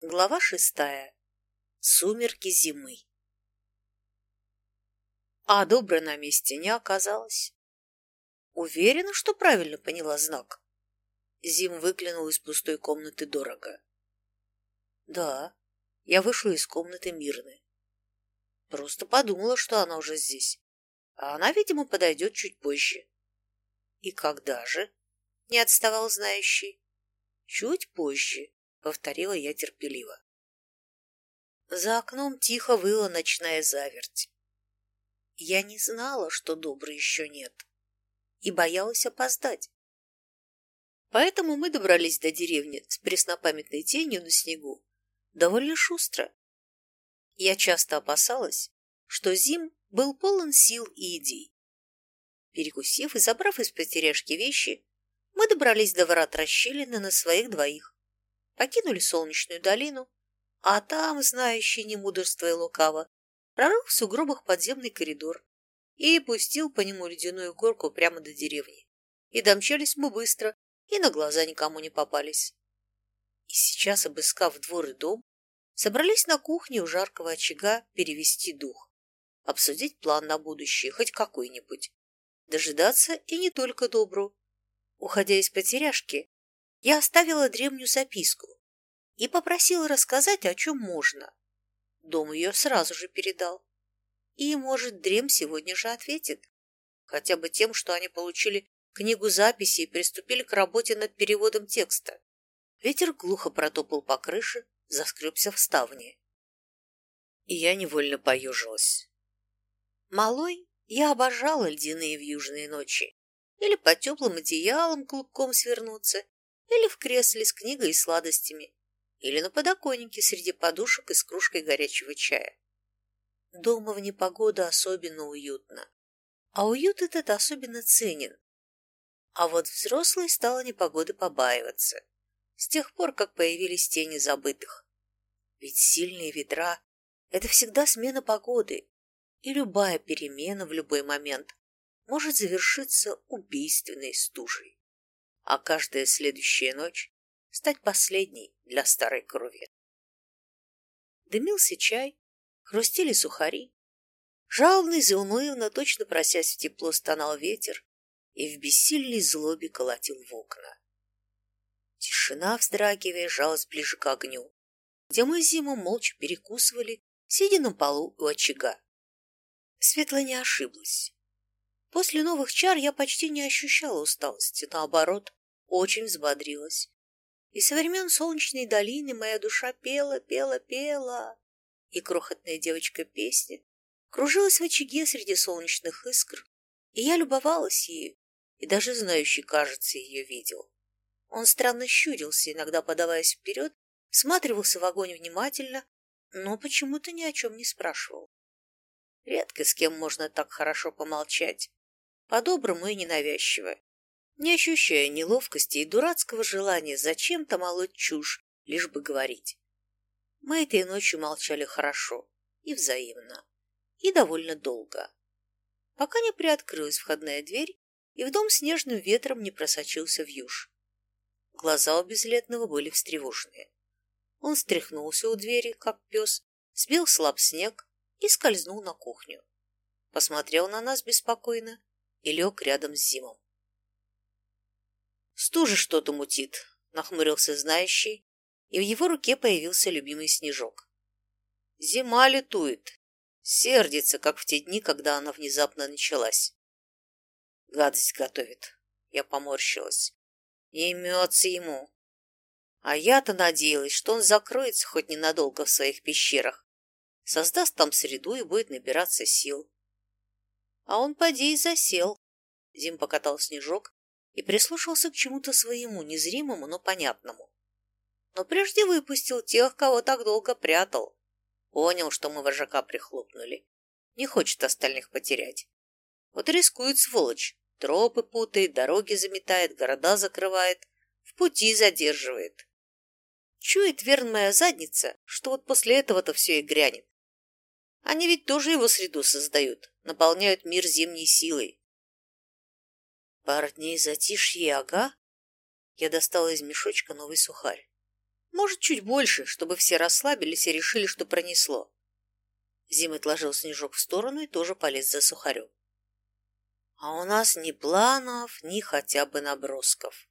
Глава шестая. Сумерки зимы. А доброй на месте не оказалось. Уверена, что правильно поняла знак. Зим выглянул из пустой комнаты дорого. Да, я вышла из комнаты Мирны. Просто подумала, что она уже здесь. А она, видимо, подойдет чуть позже. И когда же? Не отставал знающий. Чуть позже, повторила я терпеливо. За окном тихо выла ночная заверть. Я не знала, что добрый еще нет, и боялась опоздать. Поэтому мы добрались до деревни с преснопамятной тенью на снегу довольно шустро. Я часто опасалась, что Зим был полон сил и идей. Перекусив и забрав из потеряшки вещи, мы добрались до ворот расщелины на своих двоих, покинули солнечную долину, а там, знающий не мудрство и лукаво, прорыл в сугробах подземный коридор и пустил по нему ледяную горку прямо до деревни. И домчались мы быстро, и на глаза никому не попались. И сейчас, обыскав двор и дом, собрались на кухне у жаркого очага перевести дух, обсудить план на будущее, хоть какой-нибудь, дожидаться и не только добру. Уходя из потеряшки, я оставила древнюю записку и попросила рассказать, о чем можно. Дом ее сразу же передал. И, может, Дрем сегодня же ответит. Хотя бы тем, что они получили книгу записи и приступили к работе над переводом текста. Ветер глухо протопал по крыше, заскребся в ставне. И я невольно поежилась. Малой я обожала ледяные вьюжные ночи. Или по теплым одеялам клубком свернуться, или в кресле с книгой и сладостями, или на подоконнике среди подушек и с кружкой горячего чая. Дома в непогоду особенно уютно, а уют этот особенно ценен. А вот взрослый стала непогоды побаиваться, с тех пор, как появились тени забытых. Ведь сильные ветра — это всегда смена погоды, и любая перемена в любой момент может завершиться убийственной стужей, а каждая следующая ночь стать последней для старой крови. Дымился чай, хрустели сухари. Жалобный, заунывно, точно просясь в тепло, стонал ветер и в бессильной злобе колотил в окна. Тишина, вздрагивая, жалась ближе к огню, где мы зиму молча перекусывали, сидя на полу у очага. Светла не ошиблась. После новых чар я почти не ощущала усталости, наоборот, очень взбодрилась. И со времен солнечной долины моя душа пела, пела, пела. И крохотная девочка песня кружилась в очаге среди солнечных искр, и я любовалась ею, и даже знающий, кажется, ее видел. Он странно щурился, иногда подаваясь вперед, всматривался в огонь внимательно, но почему-то ни о чем не спрашивал. Редко с кем можно так хорошо помолчать, по-доброму и ненавязчиво, не ощущая неловкости и дурацкого желания зачем-то молоть чушь, лишь бы говорить. Мы этой ночью молчали хорошо и взаимно, и довольно долго, пока не приоткрылась входная дверь и в дом снежным ветром не просочился в юж. Глаза у безлетного были встревоженные. Он стряхнулся у двери, как пес, сбил слаб снег и скользнул на кухню. Посмотрел на нас беспокойно и лег рядом с Зимом. «Стужа что-то мутит», — нахмурился знающий, и в его руке появился любимый снежок. «Зима летует, сердится, как в те дни, когда она внезапно началась. Гадость готовит». Я поморщилась. Не имется ему. А я-то надеялась, что он закроется хоть ненадолго в своих пещерах, создаст там среду и будет набираться сил. А он поди и засел. Зим покатал снежок и прислушался к чему-то своему, незримому, но понятному. Но прежде выпустил тех, кого так долго прятал. Понял, что мы вожака прихлопнули. Не хочет остальных потерять. Вот рискует сволочь. Тропы путает, дороги заметает, города закрывает, в пути задерживает. Чует верная задница, что вот после этого-то все и грянет. Они ведь тоже его среду создают, наполняют мир зимней силой. Пару дней затишье, ага. Я достала из мешочка новый сухарь. Может, чуть больше, чтобы все расслабились и решили, что пронесло. Зим отложил снежок в сторону и тоже полез за сухарем. А у нас ни планов, ни хотя бы набросков.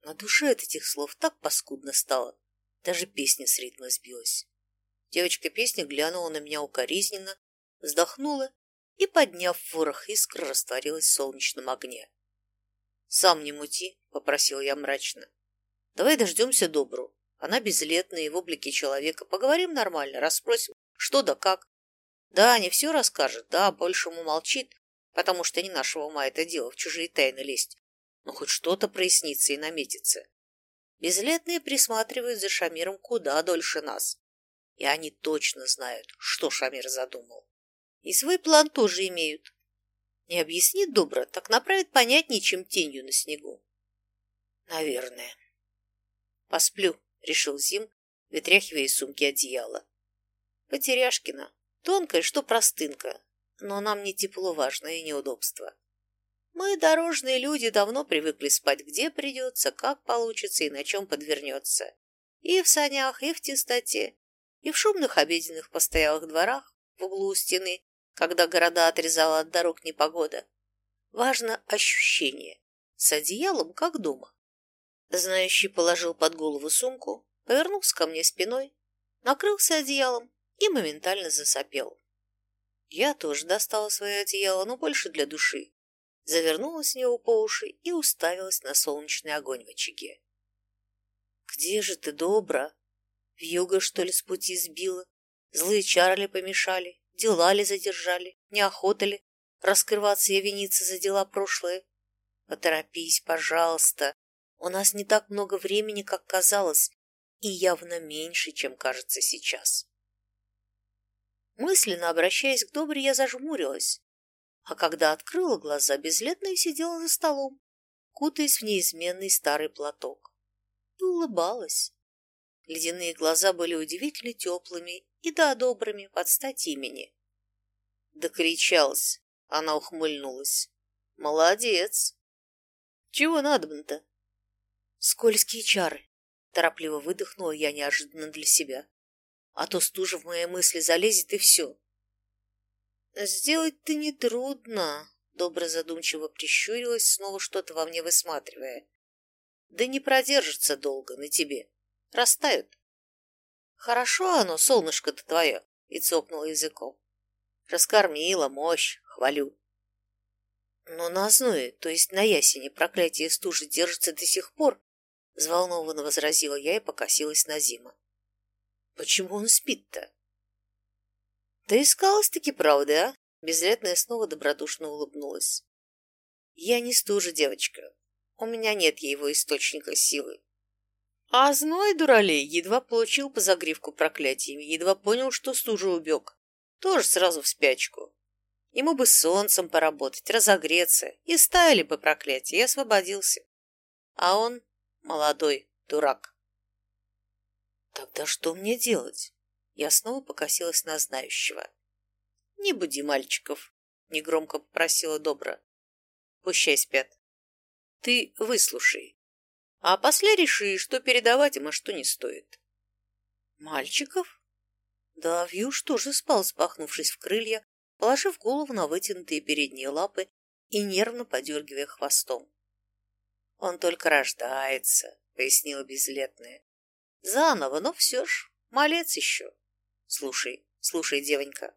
На душе от этих слов так паскудно стало, даже песня с ритма сбилась. Девочка песни глянула на меня укоризненно, вздохнула и, подняв ворох искр, растворилась в солнечном огне. «Сам не мути», — попросил я мрачно. «Давай дождемся Добру. Она безлетная и в облике человека. Поговорим нормально, расспросим, что да как. Да, не все расскажет, да, большему молчит, потому что не нашего ума это дело, в чужие тайны лезть. Но хоть что-то прояснится и наметится. Безлетные присматривают за Шамиром куда дольше нас. И они точно знают, что Шамир задумал. И свой план тоже имеют. Не объяснит добро, так направит понятнее, чем тенью на снегу. Наверное. Посплю, решил Зим, вытряхивая из сумки одеяло. Потеряшкина. Тонкая, что простынка. Но нам не тепло важно и неудобство. Мы, дорожные люди, давно привыкли спать где придется, как получится и на чем подвернется. И в санях, и в тестоте, и в шумных обеденных постоялых дворах в углу стены, когда города отрезала от дорог непогода. Важно ощущение. С одеялом, как дома. Знающий положил под голову сумку, повернулся ко мне спиной, накрылся одеялом и моментально засопел. Я тоже достала свое одеяло, но больше для души. Завернулась в него по уши и уставилась на солнечный огонь в очаге. «Где же ты, добра? Вьюга, что ли, с пути сбила? Злые чары помешали? Дела ли задержали? Неохота ли раскрываться и виниться за дела прошлые? Поторопись, пожалуйста. У нас не так много времени, как казалось, и явно меньше, чем кажется сейчас. Мысленно обращаясь к Добре, я зажмурилась, а когда открыла глаза, безлетная сидела за столом, кутаясь в неизменный старый платок, и улыбалась. Ледяные глаза были удивительно теплыми и да добрыми под стать имени. Докричалась, она ухмыльнулась. Молодец. Чего надо-то? Скользкие чары. Торопливо выдохнула я неожиданно для себя а то стужа в мои мысли залезет и все. Сделать-то нетрудно, добро задумчиво прищурилась, снова что-то во мне высматривая. Да не продержится долго на тебе. Растают. Хорошо оно, солнышко-то твое, и цокнула языком. Раскормила, мощь, хвалю. Но на зное, то есть на ясене, проклятие стужи держится до сих пор, взволнованно возразила я и покосилась на Зима. Почему он спит-то? Да искалась-таки правда, а? Безлетная снова добродушно улыбнулась. Я не стужа, девочка. У меня нет его источника силы. А зной, дуралей, едва получил по загривку проклятиями, едва понял, что стужа убег. Тоже сразу в спячку. Ему бы солнцем поработать, разогреться, и стаяли бы проклятия, и освободился. А он молодой дурак. Тогда что мне делать? Я снова покосилась на знающего. Не буди мальчиков, негромко попросила Добра. Пущай спят. Ты выслушай. А после реши, что передавать им, а что не стоит. Мальчиков? Да, Вьюш тоже спал, спахнувшись в крылья, положив голову на вытянутые передние лапы и нервно подергивая хвостом. «Он только рождается», — пояснила безлетная. Заново, но все ж, малец еще. Слушай, слушай, девонька.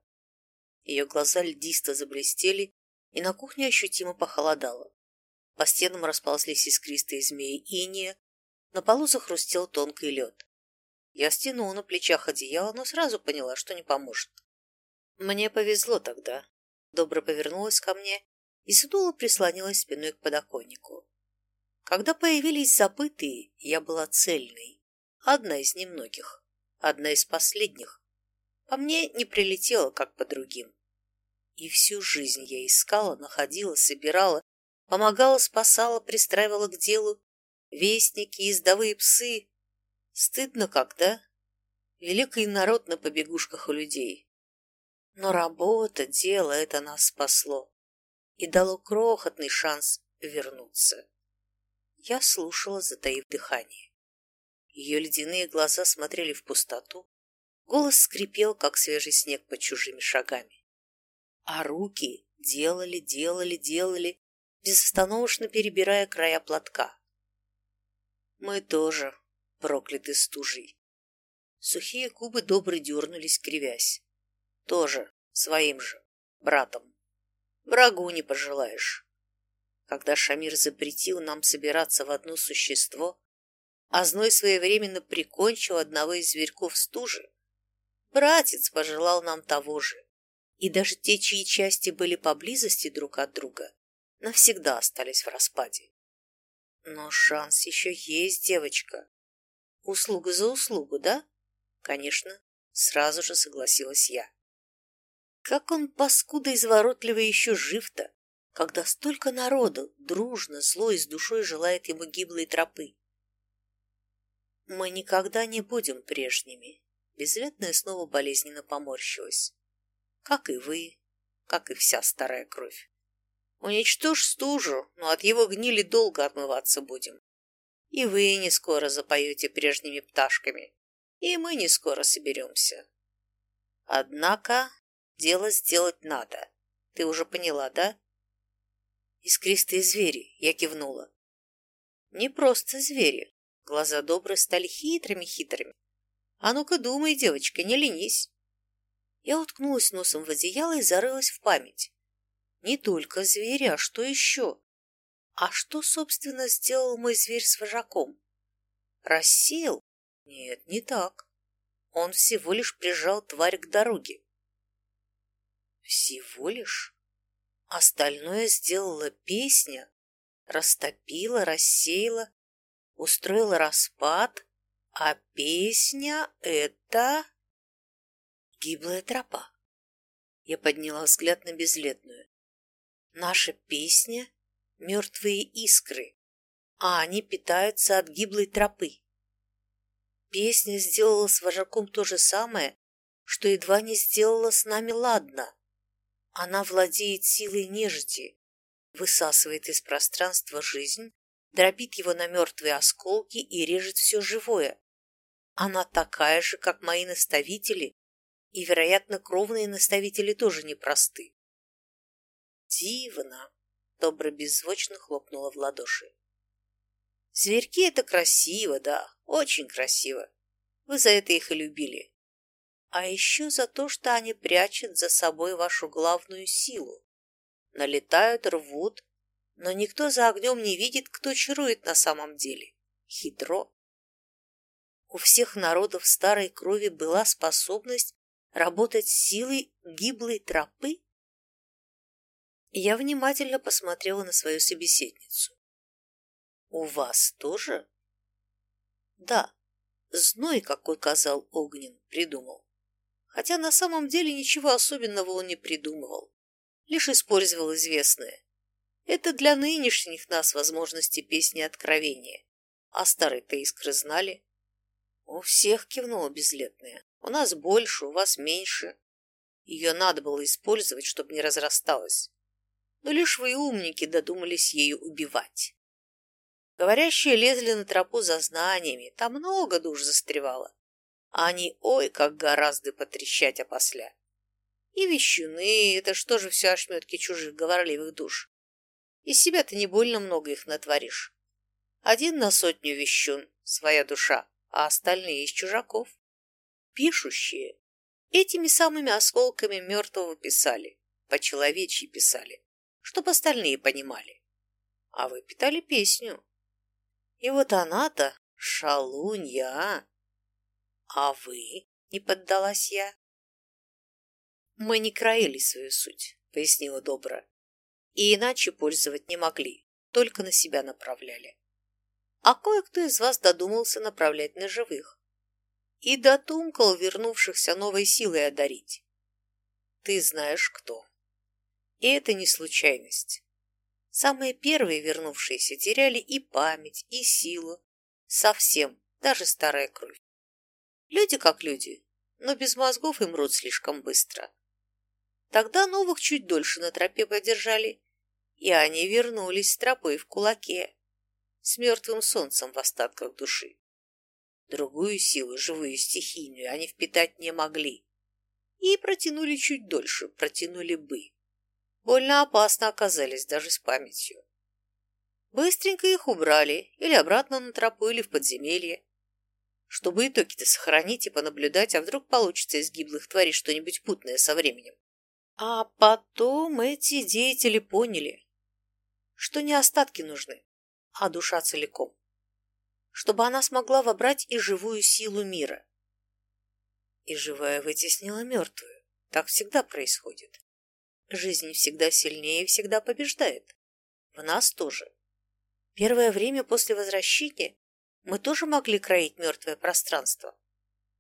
Ее глаза льдисто заблестели, и на кухне ощутимо похолодало. По стенам расползлись искристые змеи иния, на полу захрустел тонкий лед. Я стянула на плечах одеяло, но сразу поняла, что не поможет. Мне повезло тогда. Добро повернулась ко мне и сдула прислонилась спиной к подоконнику. Когда появились забытые, я была цельной. Одна из немногих. Одна из последних. По мне не прилетела, как по другим. И всю жизнь я искала, находила, собирала, помогала, спасала, пристраивала к делу. Вестники, ездовые псы. Стыдно как, да? Великий народ на побегушках у людей. Но работа, дело это нас спасло и дало крохотный шанс вернуться. Я слушала, затаив дыхание. Ее ледяные глаза смотрели в пустоту, голос скрипел, как свежий снег под чужими шагами. А руки делали, делали, делали, безостановочно перебирая края платка. Мы тоже прокляты стужей. Сухие губы добры дернулись, кривясь. Тоже своим же, братом. Врагу не пожелаешь. Когда Шамир запретил нам собираться в одно существо, а зной своевременно прикончил одного из зверьков стужи, братец пожелал нам того же. И даже те, чьи части были поблизости друг от друга, навсегда остались в распаде. Но шанс еще есть, девочка. Услуга за услугу, да? Конечно, сразу же согласилась я. Как он, паскуда изворотливый, еще жив-то, когда столько народу дружно, зло и с душой желает ему гиблой тропы? Мы никогда не будем прежними. Безлетная снова болезненно поморщилась. Как и вы, как и вся старая кровь. Уничтожь стужу, но от его гнили долго отмываться будем. И вы не скоро запоете прежними пташками, и мы не скоро соберемся. Однако дело сделать надо. Ты уже поняла, да? Искристые звери, я кивнула. Не просто звери. Глаза добрые стали хитрыми-хитрыми. А ну-ка думай, девочка, не ленись. Я уткнулась носом в одеяло и зарылась в память. Не только звери, а что еще? А что, собственно, сделал мой зверь с вожаком? Рассеял? Нет, не так. Он всего лишь прижал тварь к дороге. Всего лишь? Остальное сделала песня, растопила, рассеяла, устроила распад, а песня — это... Гиблая тропа. Я подняла взгляд на безлетную. Наша песня — мертвые искры, а они питаются от гиблой тропы. Песня сделала с вожаком то же самое, что едва не сделала с нами ладно. Она владеет силой нежити, высасывает из пространства жизнь, дробит его на мертвые осколки и режет все живое. Она такая же, как мои наставители, и, вероятно, кровные наставители тоже непросты. Дивно! Добро беззвучно хлопнула в ладоши. Зверьки — это красиво, да, очень красиво. Вы за это их и любили. А еще за то, что они прячут за собой вашу главную силу. Налетают, рвут, но никто за огнем не видит, кто чарует на самом деле. Хитро. У всех народов старой крови была способность работать силой гиблой тропы? Я внимательно посмотрела на свою собеседницу. У вас тоже? Да, зной, какой казал Огнен, придумал. Хотя на самом деле ничего особенного он не придумывал, лишь использовал известное. Это для нынешних нас возможности песни откровения. А старые-то искры знали. У всех кивнула безлетная. У нас больше, у вас меньше. Ее надо было использовать, чтобы не разрасталась. Но лишь вы умники додумались ею убивать. Говорящие лезли на тропу за знаниями, там много душ застревало. А они, ой, как гораздо потрещать опосля. И вещуны, это что же все ошметки чужих говорливых душ. Из себя-то не больно много их натворишь. Один на сотню вещун, своя душа, а остальные из чужаков. Пишущие этими самыми осколками мертвого писали, по-человечьи писали, чтоб остальные понимали. А вы питали песню. И вот она-то шалунья. А вы, не поддалась я. Мы не краили свою суть, пояснила Добра. И иначе пользовать не могли, только на себя направляли а кое-кто из вас додумался направлять на живых. И дотумкал вернувшихся новой силой одарить. Ты знаешь кто. И это не случайность. Самые первые вернувшиеся теряли и память, и силу. Совсем, даже старая кровь. Люди как люди, но без мозгов им мрут слишком быстро. Тогда новых чуть дольше на тропе подержали, и они вернулись с тропой в кулаке с мертвым солнцем в остатках души. Другую силу, живую стихийную, они впитать не могли. И протянули чуть дольше, протянули бы. Больно опасно оказались даже с памятью. Быстренько их убрали, или обратно на тропу, или в подземелье. Чтобы итоги-то сохранить и понаблюдать, а вдруг получится из гиблых тварей что-нибудь путное со временем. А потом эти деятели поняли, что не остатки нужны, а душа целиком, чтобы она смогла вобрать и живую силу мира. И живая вытеснила мертвую. Так всегда происходит. Жизнь всегда сильнее и всегда побеждает. В нас тоже. Первое время после возвращения мы тоже могли кроить мертвое пространство.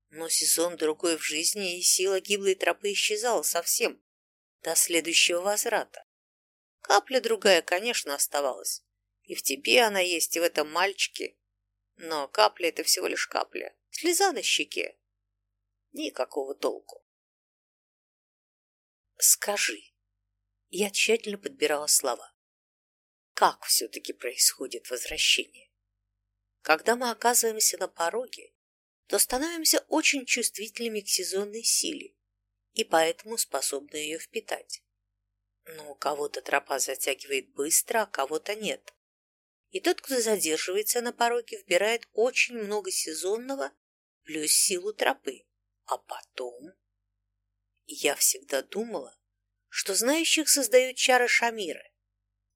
Но сезон другой в жизни, и сила гиблой тропы исчезала совсем, до следующего возврата. Капля другая, конечно, оставалась. И в тебе она есть, и в этом мальчике. Но капля — это всего лишь капля. Слеза на щеке. Никакого толку. Скажи. Я тщательно подбирала слова как все-таки происходит возвращение. Когда мы оказываемся на пороге, то становимся очень чувствительными к сезонной силе и поэтому способны ее впитать. Но у кого-то тропа затягивает быстро, а кого-то нет. И тот, кто задерживается на пороге, вбирает очень много сезонного плюс силу тропы. А потом... Я всегда думала, что знающих создают чары Шамира,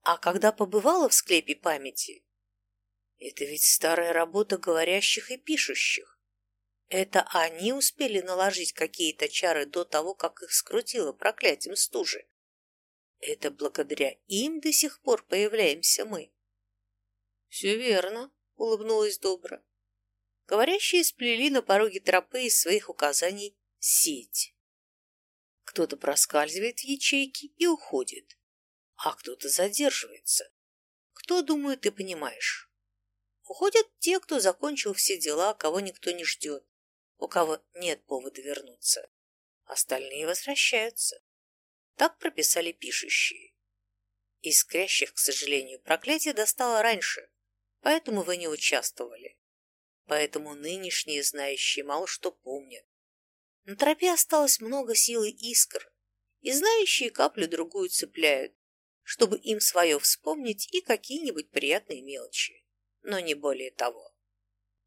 а когда побывала в склепе памяти, это ведь старая работа говорящих и пишущих. Это они успели наложить какие-то чары до того, как их скрутило проклятием стужи. Это благодаря им до сих пор появляемся мы. Все верно, улыбнулась Добра. Говорящие сплели на пороге тропы из своих указаний сеть. Кто-то проскальзывает в ячейки и уходит а кто-то задерживается. Кто, думаю, ты понимаешь? Уходят те, кто закончил все дела, кого никто не ждет, у кого нет повода вернуться. Остальные возвращаются. Так прописали пишущие. Искрящих, к сожалению, проклятие достало раньше, поэтому вы не участвовали. Поэтому нынешние знающие мало что помнят. На тропе осталось много силы искр, и знающие каплю другую цепляют, чтобы им свое вспомнить и какие-нибудь приятные мелочи, но не более того.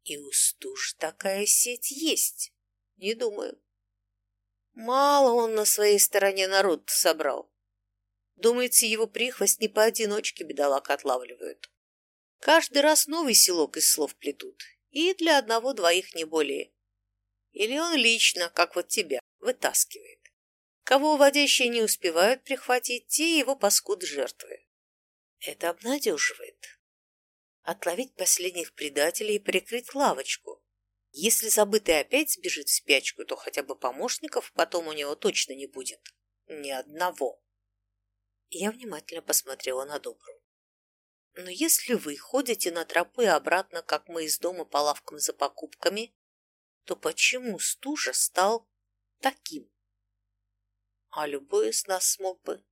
И у стуж такая сеть есть, не думаю. Мало он на своей стороне народ собрал. Думается, его прихвост не поодиночке бедолаг отлавливают. Каждый раз новый селок из слов плетут, и для одного-двоих не более. Или он лично, как вот тебя, вытаскивает. Кого уводящие не успевают прихватить, те его паскуд жертвы. Это обнадеживает. Отловить последних предателей и прикрыть лавочку. Если забытый опять сбежит в спячку, то хотя бы помощников потом у него точно не будет. Ни одного. Я внимательно посмотрела на Добру. Но если вы ходите на тропы обратно, как мы из дома по лавкам за покупками, то почему стужа стал таким? А любой из нас смог бы,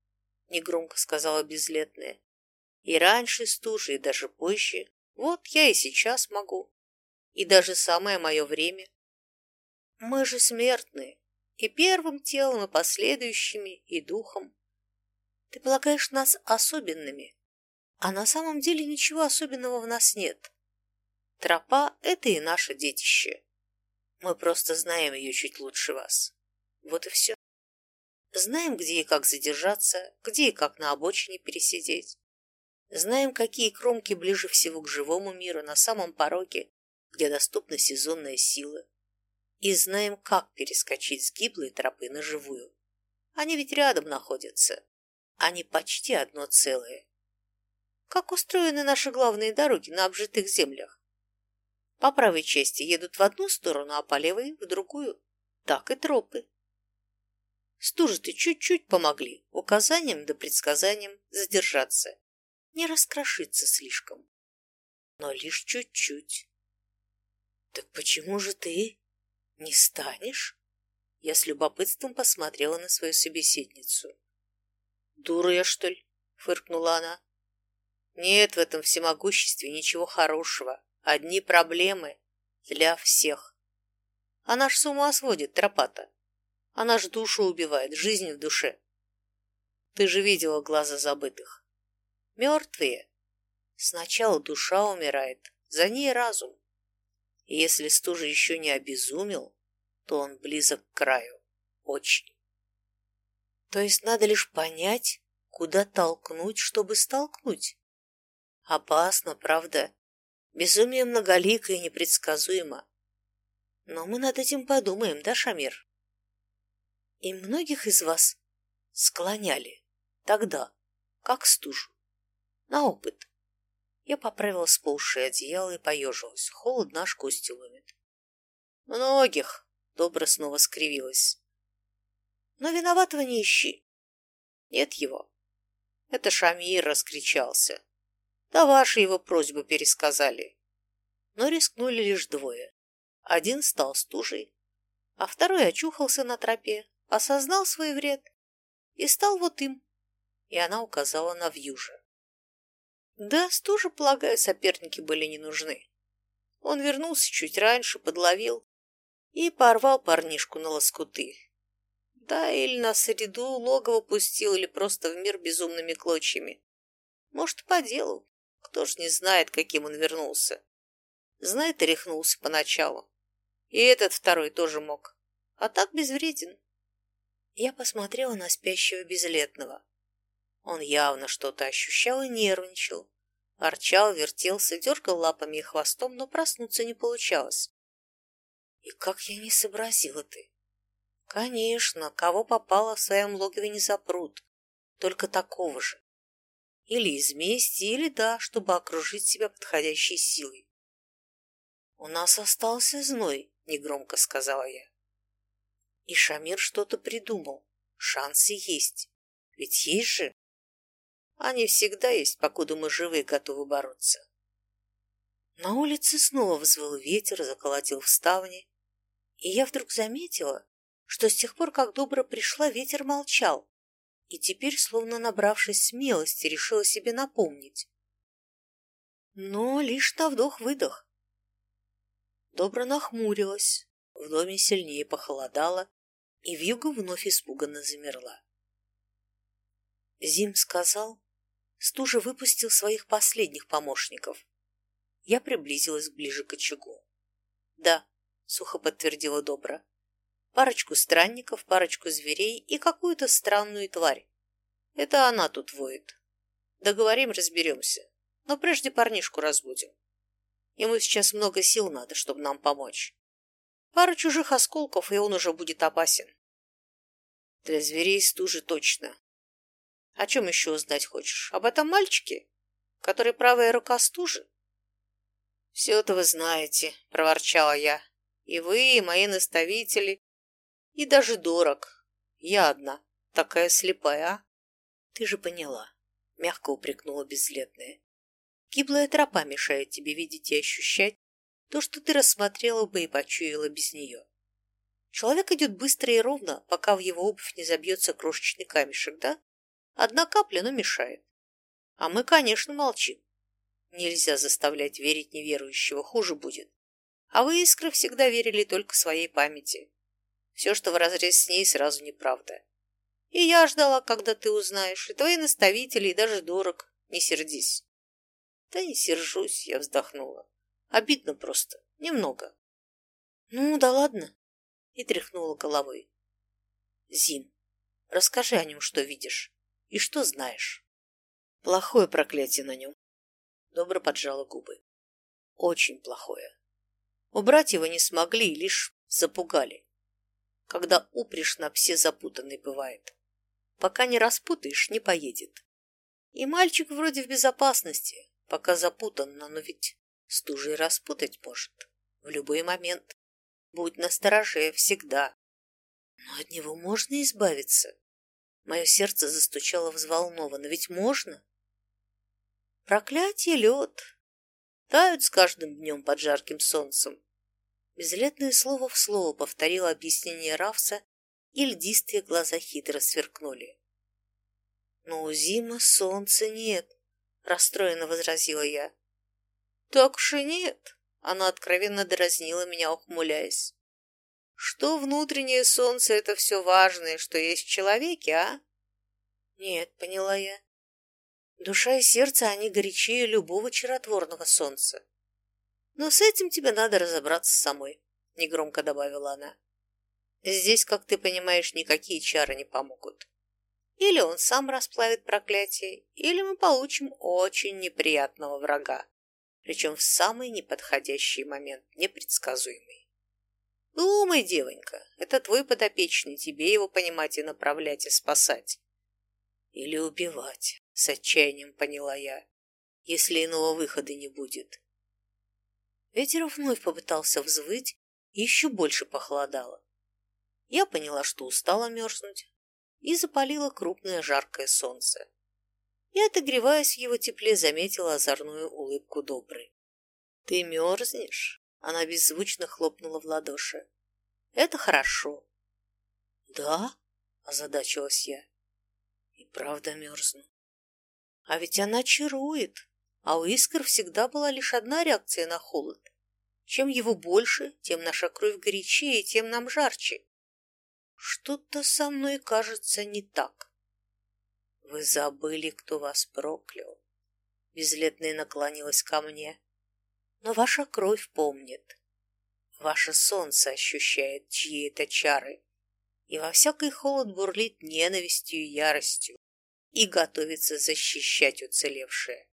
негромко сказала безлетная. И раньше стужи, и даже позже. Вот я и сейчас могу. И даже самое мое время. Мы же смертные, и первым телом, и последующими, и духом. Ты полагаешь нас особенными, а на самом деле ничего особенного в нас нет. Тропа — это и наше детище. Мы просто знаем ее чуть лучше вас. Вот и все. Знаем, где и как задержаться, где и как на обочине пересидеть. Знаем, какие кромки ближе всего к живому миру на самом пороге, где доступна сезонная сила. И знаем, как перескочить с гиблой тропы на живую. Они ведь рядом находятся. Они почти одно целое. Как устроены наши главные дороги на обжитых землях? По правой части едут в одну сторону, а по левой – в другую. Так и тропы. Стужи-то чуть-чуть помогли указаниям да предсказаниям задержаться, не раскрошиться слишком. Но лишь чуть-чуть. Так почему же ты не станешь? Я с любопытством посмотрела на свою собеседницу. Дура я, что ли? Фыркнула она. Нет в этом всемогуществе ничего хорошего. Одни проблемы. Для всех. Она ж с ума сводит, тропата. Она ж душу убивает, жизнь в душе. Ты же видела глаза забытых. Мертвые. Сначала душа умирает, за ней разум. И если стужа еще не обезумел, то он близок к краю. Очень. То есть надо лишь понять, куда толкнуть, чтобы столкнуть. Опасно, правда? Безумие многолико и непредсказуемо. Но мы над этим подумаем, да, Шамир? И многих из вас склоняли тогда, как стужу, на опыт. Я поправила сползшее одеяло и поежилась. Холодно аж кости ломит. Многих, добро снова скривилась. Но виноватого не ищи. Нет его. Это Шамир раскричался. Да ваши его просьбы пересказали. Но рискнули лишь двое. Один стал стужей, а второй очухался на тропе, осознал свой вред и стал вот им. И она указала на вьюжа. Да, стужа, полагаю, соперники были не нужны. Он вернулся чуть раньше, подловил и порвал парнишку на лоскуты. Да, или на среду логово пустил, или просто в мир безумными клочьями. Может, по делу. Кто ж не знает, каким он вернулся. Знает рехнулся поначалу. И этот второй тоже мог. А так безвреден. Я посмотрела на спящего безлетного. Он явно что-то ощущал и нервничал. Орчал, вертелся, дергал лапами и хвостом, но проснуться не получалось. И как я не сообразила ты? Конечно, кого попало в своем логове не запрут. Только такого же. Или из мести, или да, чтобы окружить себя подходящей силой. «У нас остался зной», — негромко сказала я. И Шамир что-то придумал. Шансы есть. Ведь есть же. Они всегда есть, покуда мы живы и готовы бороться. На улице снова взвыл ветер, заколотил в ставни, и я вдруг заметила, что с тех пор, как Добра пришла, ветер молчал, и теперь, словно набравшись смелости, решила себе напомнить. Но лишь на вдох-выдох. Добро нахмурилась, в доме сильнее похолодало, и вьюга вновь испуганно замерла. Зим сказал, стужа выпустил своих последних помощников. Я приблизилась ближе к очагу. «Да», — сухо подтвердила Добра, парочку странников, парочку зверей и какую-то странную тварь. Это она тут воет. Договорим, разберемся. Но прежде парнишку разбудим. Ему сейчас много сил надо, чтобы нам помочь. Пара чужих осколков, и он уже будет опасен. Для зверей стужи точно. О чем еще узнать хочешь? Об этом мальчике, который правая рука стужи? Все это вы знаете, проворчала я. И вы, и мои наставители, и даже дорог. Я одна, такая слепая, а? Ты же поняла, мягко упрекнула безлетная. Гиблая тропа мешает тебе видеть и ощущать то, что ты рассмотрела бы и почуяла без нее. Человек идет быстро и ровно, пока в его обувь не забьется крошечный камешек, да? Одна капля, но мешает. А мы, конечно, молчим. Нельзя заставлять верить неверующего, хуже будет. А вы, искры, всегда верили только своей памяти. Все, что вразрез с ней, сразу неправда. И я ждала, когда ты узнаешь, и твои наставители, и даже дорог. Не сердись. Да не сержусь, я вздохнула. Обидно просто. Немного. Ну, да ладно. И тряхнула головой. Зим, расскажи о нем, что видишь и что знаешь. Плохое проклятие на нем. Добро поджала губы. Очень плохое. Убрать его не смогли, лишь запугали когда упряжь на псе запутанный бывает. Пока не распутаешь, не поедет. И мальчик вроде в безопасности, пока запутанно, но ведь стужей распутать может. В любой момент. Будь настороже всегда. Но от него можно избавиться. Мое сердце застучало взволнованно. Ведь можно? Проклятие лед. Тают с каждым днем под жарким солнцем. Безлетное слово в слово повторило объяснение Равса, и льдистые глаза хитро сверкнули. «Но у Зима солнца нет», — расстроенно возразила я. «Так и нет», Она откровенно дразнила меня, ухмыляясь. Что внутреннее солнце — это все важное, что есть в человеке, а? Нет, поняла я. Душа и сердце, они горячее любого чаротворного солнца. Но с этим тебе надо разобраться самой, негромко добавила она. Здесь, как ты понимаешь, никакие чары не помогут. Или он сам расплавит проклятие, или мы получим очень неприятного врага, причем в самый неподходящий момент, непредсказуемый. Думай, девонька, это твой подопечный, тебе его понимать и направлять, и спасать. Или убивать, с отчаянием поняла я, если иного выхода не будет. Ветер вновь попытался взвыть, и еще больше похолодало. Я поняла, что устала мерзнуть, и запалило крупное жаркое солнце. И, отогреваясь в его тепле, заметила озорную улыбку доброй. «Ты мерзнешь?» Она беззвучно хлопнула в ладоши. «Это хорошо». «Да?» – озадачилась я. «И правда мерзну». «А ведь она чарует, а у искр всегда была лишь одна реакция на холод. Чем его больше, тем наша кровь горячее, тем нам жарче. Что-то со мной кажется не так. Вы забыли, кто вас проклял. Безлетная наклонилась ко мне. Но ваша кровь помнит. Ваше солнце ощущает чьи-то чары. И во всякий холод бурлит ненавистью и яростью и готовится защищать уцелевшее.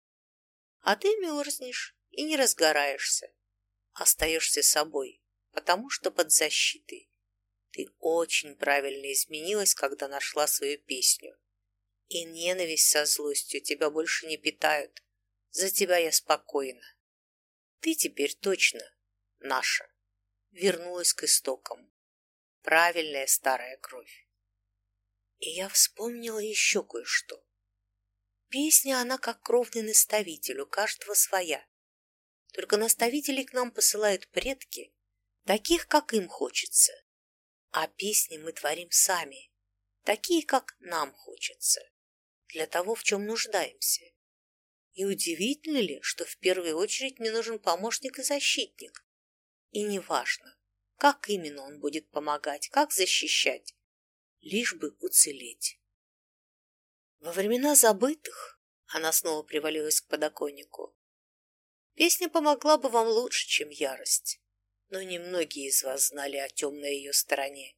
А ты мерзнешь и не разгораешься. Остаешься собой, потому что под защитой. Ты очень правильно изменилась, когда нашла свою песню. И ненависть со злостью тебя больше не питают. За тебя я спокойна. Ты теперь точно наша. Вернулась к истокам. Правильная старая кровь. И я вспомнила еще кое-что. Песня, она как кровный наставитель, у каждого своя. Только наставителей к нам посылают предки, таких, как им хочется. А песни мы творим сами, такие, как нам хочется, для того, в чем нуждаемся. И удивительно ли, что в первую очередь мне нужен помощник и защитник? И неважно, как именно он будет помогать, как защищать, лишь бы уцелеть. Во времена забытых она снова привалилась к подоконнику. Песня помогла бы вам лучше, чем ярость но немногие из вас знали о темной ее стороне.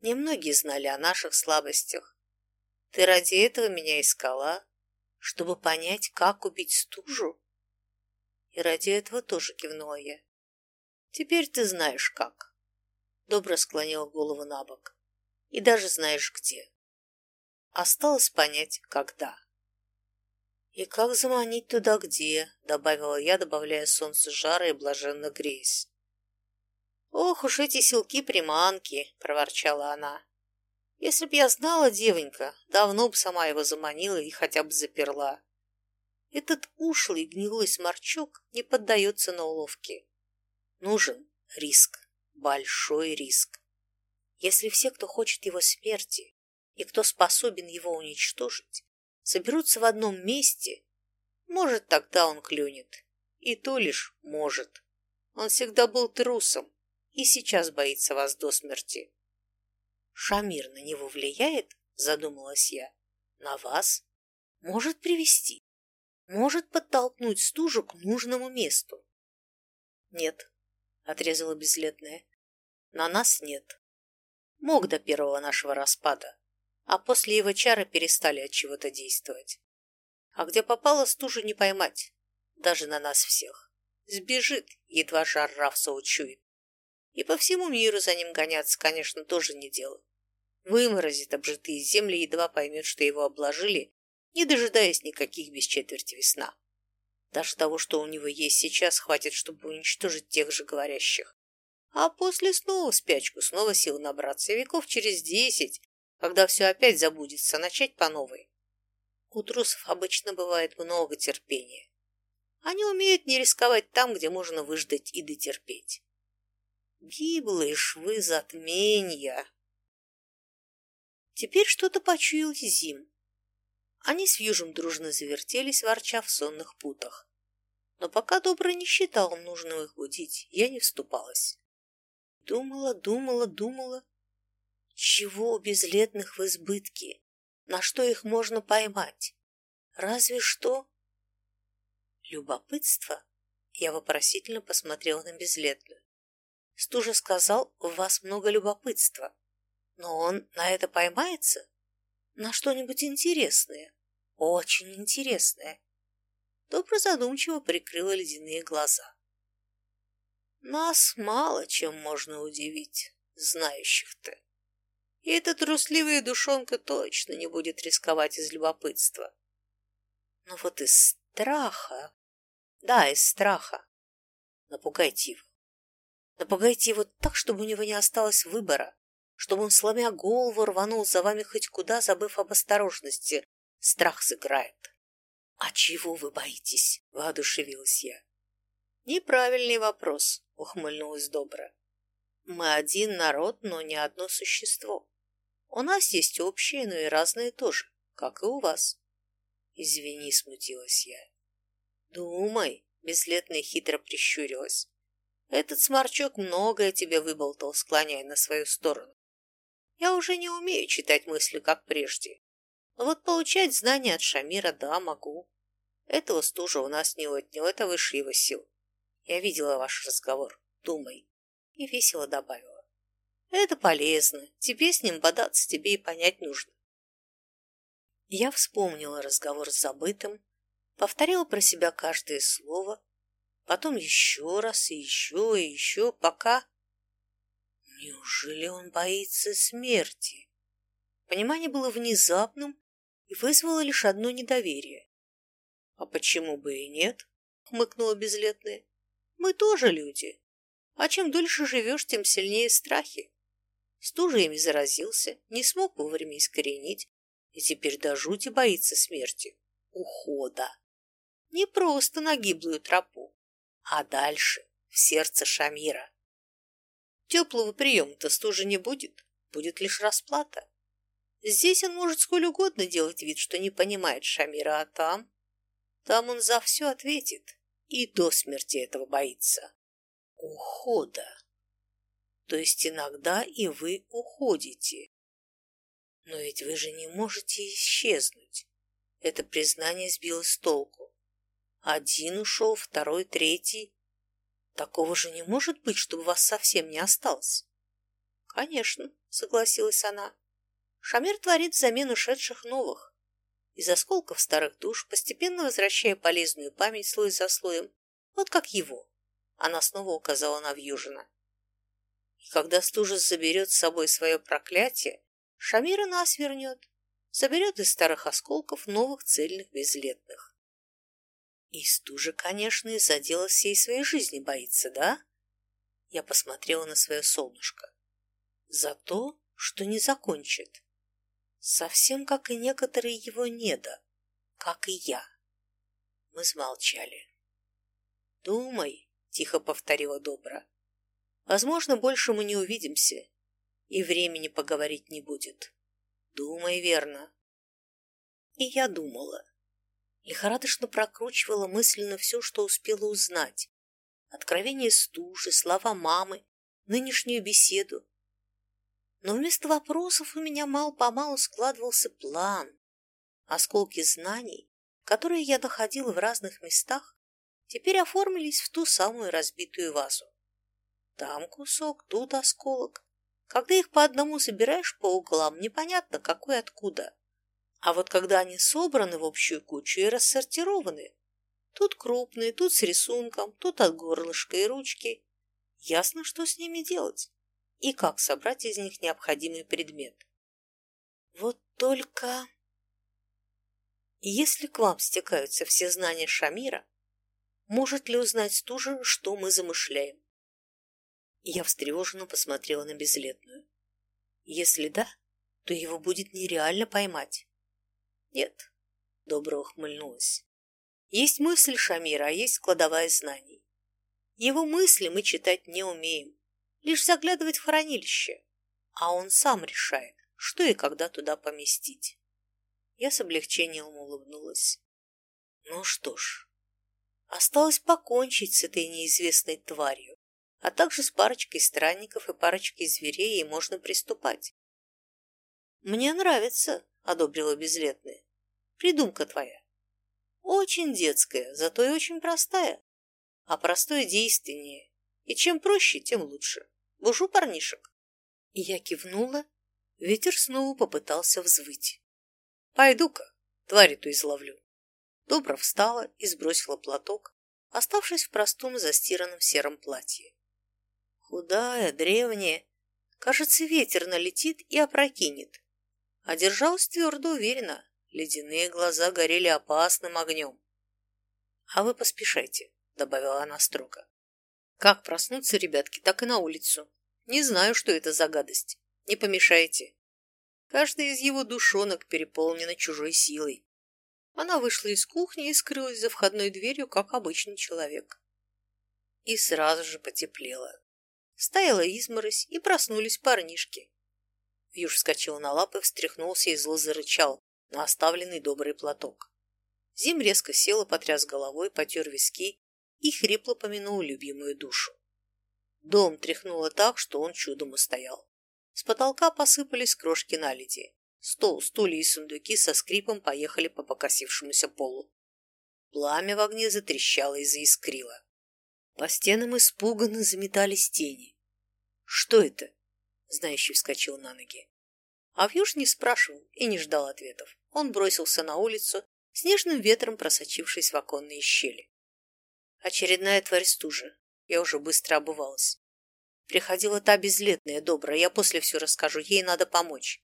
Немногие знали о наших слабостях. Ты ради этого меня искала, чтобы понять, как убить стужу? И ради этого тоже кивнула я. Теперь ты знаешь, как. Добро склонила голову на бок. И даже знаешь, где. Осталось понять, когда. «И как заманить туда, где?» — добавила я, добавляя солнце жара и блаженно греясь. «Ох уж эти селки-приманки!» — проворчала она. «Если б я знала, девонька, давно б сама его заманила и хотя бы заперла. Этот ушлый гнилой сморчок не поддается на уловки. Нужен риск, большой риск. Если все, кто хочет его смерти и кто способен его уничтожить, соберутся в одном месте, может, тогда он клюнет. И то лишь может. Он всегда был трусом, и сейчас боится вас до смерти. Шамир на него влияет, задумалась я. На вас? Может привести. Может подтолкнуть стужу к нужному месту. Нет, отрезала безлетная. На нас нет. Мог до первого нашего распада, а после его чары перестали от чего-то действовать. А где попала стужу не поймать, даже на нас всех. Сбежит, едва жар Равса учует. И по всему миру за ним гоняться, конечно, тоже не дело. Выморозит обжитые земли, едва поймет, что его обложили, не дожидаясь никаких без четверти весна. Даже того, что у него есть сейчас, хватит, чтобы уничтожить тех же говорящих. А после снова спячку, снова сил набраться, веков через десять, когда все опять забудется, начать по новой. У трусов обычно бывает много терпения. Они умеют не рисковать там, где можно выждать и дотерпеть. Гиблые швы затмения. Теперь что-то почуял Зим. Они с Вьюжем дружно завертелись, ворча в сонных путах. Но пока Добра не считал нужным их будить, я не вступалась. Думала, думала, думала. Чего у безлетных в избытке? На что их можно поймать? Разве что... Любопытство? Я вопросительно посмотрела на безлетную. Стужа сказал, у вас много любопытства. Но он на это поймается? На что-нибудь интересное? Очень интересное. Добро задумчиво прикрыла ледяные глаза. Нас мало чем можно удивить, знающих-то. И эта трусливая душонка точно не будет рисковать из любопытства. Но вот из страха... Да, из страха. Напугайте его. Напугайте его так, чтобы у него не осталось выбора, чтобы он, сломя голову, рванул за вами хоть куда, забыв об осторожности. Страх сыграет. «А чего вы боитесь?» — воодушевилась я. «Неправильный вопрос», — ухмыльнулась Добра. «Мы один народ, но не одно существо. У нас есть общее, но и разное тоже, как и у вас». «Извини», — смутилась я. «Думай», — бесследно хитро прищурилась. «Этот сморчок многое тебе выболтал, склоняя на свою сторону. Я уже не умею читать мысли, как прежде. Но вот получать знания от Шамира, да, могу. Этого стужа у нас не отнял, это выше его сил. Я видела ваш разговор. Думай. И весело добавила. Это полезно. Тебе с ним бодаться, тебе и понять нужно. Я вспомнила разговор с забытым, повторила про себя каждое слово, потом еще раз и еще и еще, пока... Неужели он боится смерти? Понимание было внезапным и вызвало лишь одно недоверие. «А почему бы и нет?» — хмыкнула безлетная. «Мы тоже люди. А чем дольше живешь, тем сильнее страхи. Стужа ими заразился, не смог вовремя искоренить, и теперь до жути боится смерти, ухода. Не просто на гиблую тропу, а дальше, в сердце Шамира. Теплого приема-то стужи не будет, будет лишь расплата. Здесь он может сколь угодно делать вид, что не понимает Шамира, а там... Там он за все ответит и до смерти этого боится. Ухода. То есть иногда и вы уходите. Но ведь вы же не можете исчезнуть. Это признание сбило с толку. Один ушел, второй, третий. Такого же не может быть, чтобы вас совсем не осталось. Конечно, согласилась она. Шамир творит взамен ушедших новых из осколков старых душ, постепенно возвращая полезную память слой за слоем, вот как его. Она снова указала на Вьюжина. И когда стужа заберет с собой свое проклятие, Шамира нас вернет, заберет из старых осколков новых цельных безлетных. И стужа, конечно, из-за дела всей своей жизни боится, да? Я посмотрела на свое солнышко. За то, что не закончит. Совсем как и некоторые его неда, как и я. Мы смолчали. «Думай», — тихо повторила Добра. «Возможно, больше мы не увидимся, и времени поговорить не будет. Думай верно». И я думала. Лихорадочно прокручивала мысленно все, что успела узнать. Откровение стужи, слова мамы, нынешнюю беседу, но вместо вопросов у меня мало-помалу складывался план. Осколки знаний, которые я находила в разных местах, теперь оформились в ту самую разбитую вазу. Там кусок, тут осколок. Когда их по одному собираешь по углам, непонятно, какой откуда. А вот когда они собраны в общую кучу и рассортированы, тут крупные, тут с рисунком, тут от горлышка и ручки, ясно, что с ними делать и как собрать из них необходимый предмет. Вот только... Если к вам стекаются все знания Шамира, может ли узнать стужа, что мы замышляем? Я встревоженно посмотрела на безлетную. Если да, то его будет нереально поймать. Нет, добро ухмыльнулась. Есть мысль Шамира, а есть кладовая знаний. Его мысли мы читать не умеем лишь заглядывать в хранилище, а он сам решает, что и когда туда поместить. Я с облегчением улыбнулась. Ну что ж, Осталось покончить с этой неизвестной тварью, а также с парочкой странников и парочкой зверей, и можно приступать. «Мне нравится», — одобрила безлетная. «Придумка твоя. Очень детская, зато и очень простая. А простое действеннее. И чем проще, тем лучше. Бужу парнишек». Я кивнула. Ветер снова попытался взвыть. «Пойду-ка, тварь эту изловлю». Добра встала и сбросила платок, оставшись в простом застиранном сером платье. Худая, древняя, кажется, ветер налетит и опрокинет. А держалась твердо уверенно, ледяные глаза горели опасным огнем. «А вы поспешайте», — добавила она строго. «Как проснуться, ребятки, так и на улицу. Не знаю, что это за гадость. Не помешайте. Каждая из его душонок переполнена чужой силой. Она вышла из кухни и скрылась за входной дверью, как обычный человек. И сразу же потеплело. Стояла изморозь, и проснулись парнишки. Вьюж вскочил на лапы, встряхнулся и зло зарычал на оставленный добрый платок. Зим резко села, потряс головой, потер виски и хрипло помянул любимую душу. Дом тряхнуло так, что он чудом устоял. С потолка посыпались крошки наледи. Стол, стулья и сундуки со скрипом поехали по покосившемуся полу. Пламя в огне затрещало и заискрило. По стенам испуганно заметались тени. «Что это?» — знающий вскочил на ноги. А Вьюж не спрашивал и не ждал ответов. Он бросился на улицу, снежным ветром просочившись в оконные щели. Очередная тварь стужа. Я уже быстро обувалась. Приходила та безлетная, добрая. Я после все расскажу. Ей надо помочь.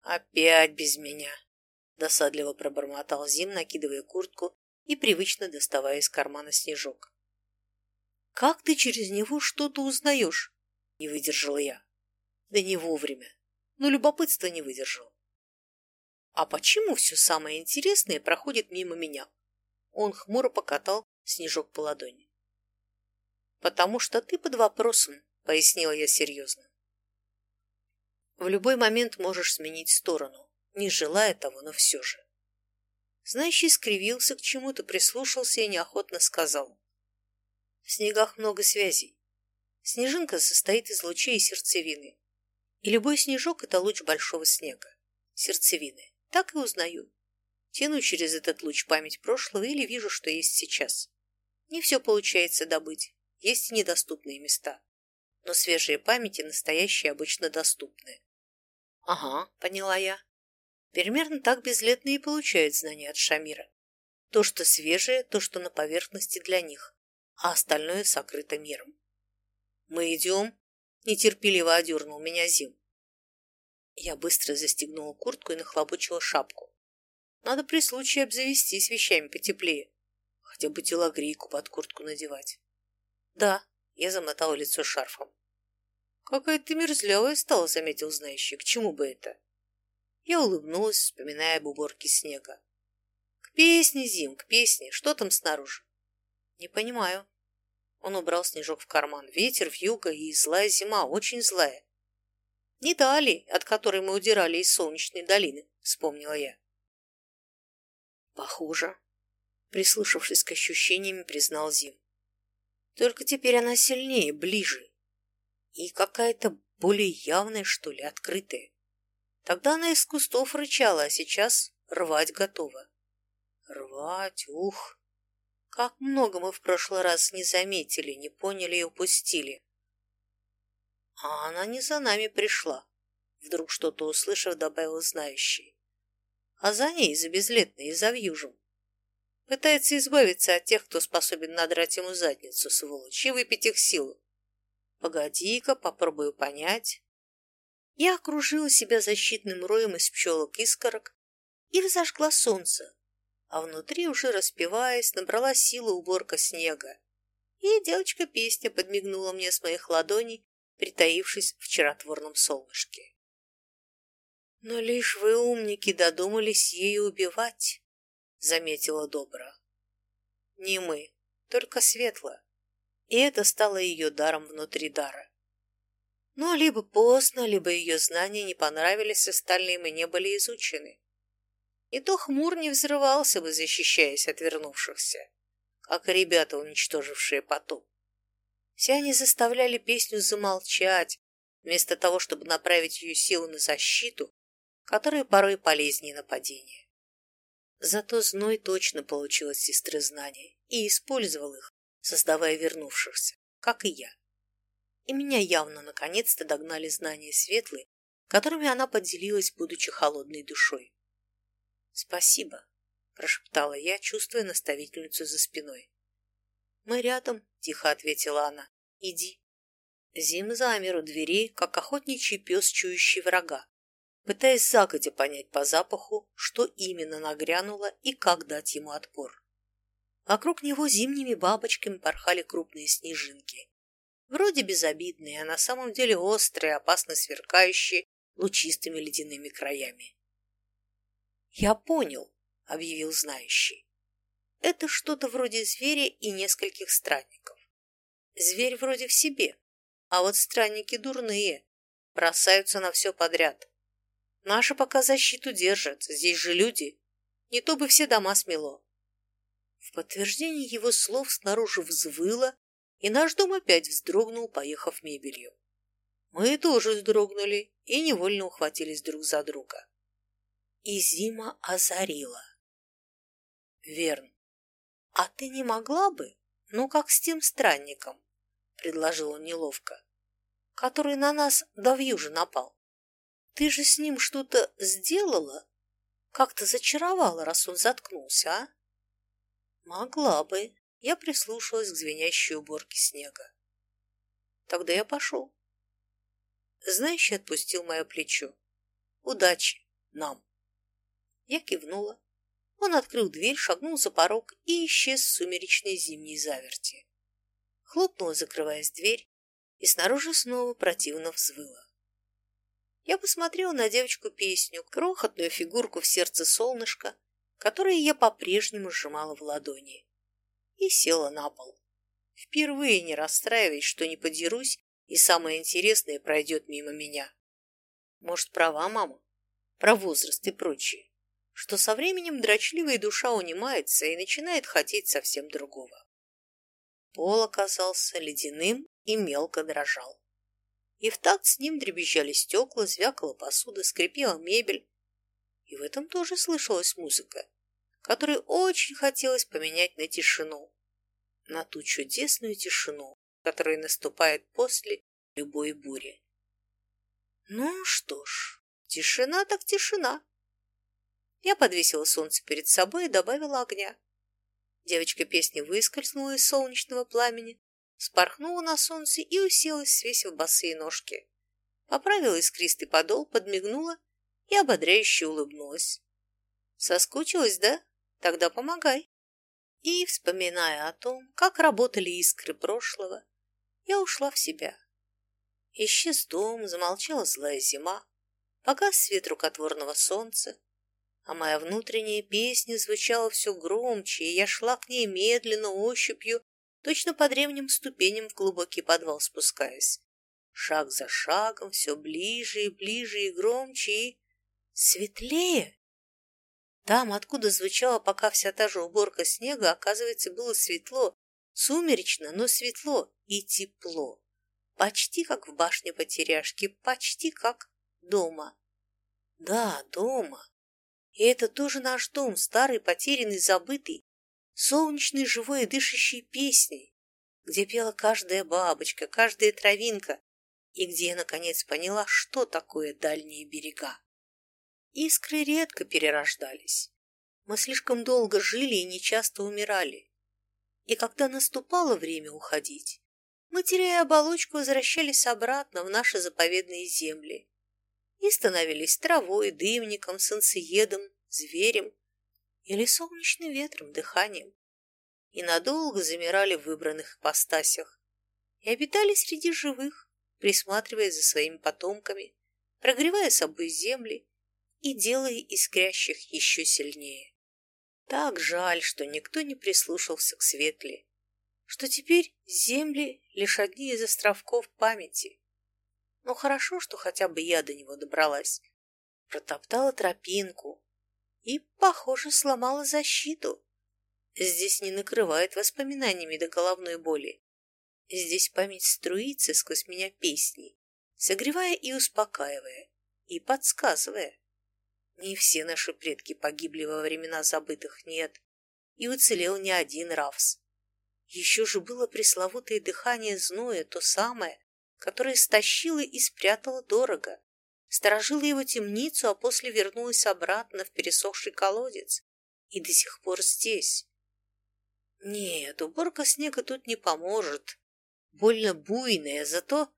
«Опять без меня!» – досадливо пробормотал Зим, накидывая куртку и привычно доставая из кармана снежок. «Как ты через него что-то узнаешь?» – не выдержала я. «Да не вовремя. Но любопытство не выдержал. А почему все самое интересное проходит мимо меня?» Он хмуро покатал снежок по ладони. «Потому что ты под вопросом», — пояснила я серьезно. В любой момент можешь сменить сторону, не желая того, но все же. Знающий скривился к чему-то, прислушался и неохотно сказал. В снегах много связей. Снежинка состоит из лучей и сердцевины. И любой снежок — это луч большого снега, сердцевины. Так и узнаю. Тяну через этот луч память прошлого или вижу, что есть сейчас. Не все получается добыть, есть и недоступные места. Но свежие памяти настоящие обычно доступны. Ага, поняла я. Примерно так безлетные и получают знания от Шамира. То, что свежее, то, что на поверхности для них, а остальное сокрыто миром. Мы идем? Нетерпеливо одернул меня Зим. Я быстро застегнула куртку и нахлобучила шапку. Надо при случае обзавестись вещами потеплее. Хотя бы телогрейку под куртку надевать. Да, я замотала лицо шарфом. «Какая ты мерзлявая стала», — заметил знающий. «К чему бы это?» Я улыбнулась, вспоминая об уборке снега. «К песне, Зим, к песне. Что там снаружи?» «Не понимаю». Он убрал снежок в карман. Ветер, вьюга и злая зима, очень злая. «Не та ли, от которой мы удирали из солнечной долины?» — вспомнила я. «Похоже», — прислушавшись к ощущениям, признал Зим. «Только теперь она сильнее, ближе, и какая-то более явная, что ли, открытая. Тогда она из кустов рычала, а сейчас рвать готова. Рвать, ух! Как много мы в прошлый раз не заметили, не поняли и упустили. А она не за нами пришла, вдруг что-то услышав, добавил знающий. А за ней, за безлетной и за вьюжем. Пытается избавиться от тех, кто способен надрать ему задницу, сволочь, и выпить их силу. Погоди-ка, попробую понять. Я окружила себя защитным роем из пчелок-искорок и разожгла солнце, а внутри, уже распеваясь, набрала силу уборка снега. И девочка-песня подмигнула мне с моих ладоней, притаившись в чаротворном солнышке. «Но лишь вы, умники, додумались ею убивать», — заметила Добра. «Не мы, только светло и это стало ее даром внутри дара. Но либо поздно, либо ее знания не понравились остальным и не были изучены. И то хмур не взрывался бы, защищаясь от вернувшихся. как и ребята, уничтожившие потоп. Все они заставляли песню замолчать, вместо того, чтобы направить ее силу на защиту, которая порой полезнее нападения. Зато Зной точно получил сестры знания и использовал их, создавая вернувшихся, как и я. И меня явно наконец-то догнали знания светлые, которыми она поделилась, будучи холодной душой. «Спасибо», – прошептала я, чувствуя наставительницу за спиной. «Мы рядом», – тихо ответила она. «Иди». Зим замер у дверей, как охотничий пес, чующий врага, пытаясь загодя понять по запаху, что именно нагрянуло и как дать ему отпор. Вокруг него зимними бабочками порхали крупные снежинки. Вроде безобидные, а на самом деле острые, опасно сверкающие лучистыми ледяными краями. «Я понял», — объявил знающий. «Это что-то вроде зверя и нескольких странников. Зверь вроде в себе, а вот странники дурные, бросаются на все подряд. Наши пока защиту держат, здесь же люди. Не то бы все дома смело. В подтверждение его слов снаружи взвыло, и наш дом опять вздрогнул, поехав мебелью. Мы тоже вздрогнули и невольно ухватились друг за друга. И зима озарила. Верн, а ты не могла бы, ну как с тем странником, предложил он неловко, который на нас до вьюжи напал. Ты же с ним что-то сделала? Как-то зачаровала, раз он заткнулся, а? Могла бы. Я прислушалась к звенящей уборке снега. Тогда я пошел. Знающий отпустил мое плечо. Удачи нам. Я кивнула. Он открыл дверь, шагнул за порог и исчез в сумеречной зимней заверти. Хлопнула, закрываясь дверь, и снаружи снова противно взвыла. Я посмотрела на девочку-песню, крохотную фигурку в сердце солнышка, которое я по-прежнему сжимала в ладони, и села на пол. Впервые не расстраиваясь, что не подерусь, и самое интересное пройдет мимо меня. Может, права мама? Про возраст и прочее. Что со временем дрочливая душа унимается и начинает хотеть совсем другого. Пол оказался ледяным и мелко дрожал и в такт с ним дребезжали стекла, звякала посуда, скрипела мебель. И в этом тоже слышалась музыка, которую очень хотелось поменять на тишину, на ту чудесную тишину, которая наступает после любой бури. Ну что ж, тишина так тишина. Я подвесила солнце перед собой и добавила огня. Девочка песни выскользнула из солнечного пламени, спорхнула на солнце и уселась, свесив босые ножки. Поправила искристый подол, подмигнула и ободряюще улыбнулась. Соскучилась, да? Тогда помогай. И, вспоминая о том, как работали искры прошлого, я ушла в себя. Исчез дом, замолчала злая зима, погас свет рукотворного солнца, а моя внутренняя песня звучала все громче, и я шла к ней медленно, ощупью, точно по древним ступеням в глубокий подвал спускаясь. Шаг за шагом, все ближе и ближе и громче и... светлее. Там, откуда звучала пока вся та же уборка снега, оказывается, было светло, сумеречно, но светло и тепло. Почти как в башне потеряшки, почти как дома. Да, дома. И это тоже наш дом, старый, потерянный, забытый, солнечной, живой и дышащей песней, где пела каждая бабочка, каждая травинка, и где я, наконец, поняла, что такое дальние берега. Искры редко перерождались. Мы слишком долго жили и нечасто умирали. И когда наступало время уходить, мы, теряя оболочку, возвращались обратно в наши заповедные земли и становились травой, дымником, солнцеедом, зверем, или солнечным ветром, дыханием, и надолго замирали в выбранных ипостасях и обитали среди живых, присматривая за своими потомками, прогревая собой земли и делая искрящих еще сильнее. Так жаль, что никто не прислушался к светле, что теперь земли лишь одни из островков памяти. Но хорошо, что хотя бы я до него добралась, протоптала тропинку, и, похоже, сломала защиту. Здесь не накрывает воспоминаниями до головной боли. Здесь память струится сквозь меня песней, согревая и успокаивая, и подсказывая. Не все наши предки погибли во времена забытых, нет, и уцелел не один Равс. Еще же было пресловутое дыхание зноя, то самое, которое стащило и спрятало дорого, сторожила его темницу, а после вернулась обратно в пересохший колодец и до сих пор здесь. Нет, уборка снега тут не поможет. Больно буйная, зато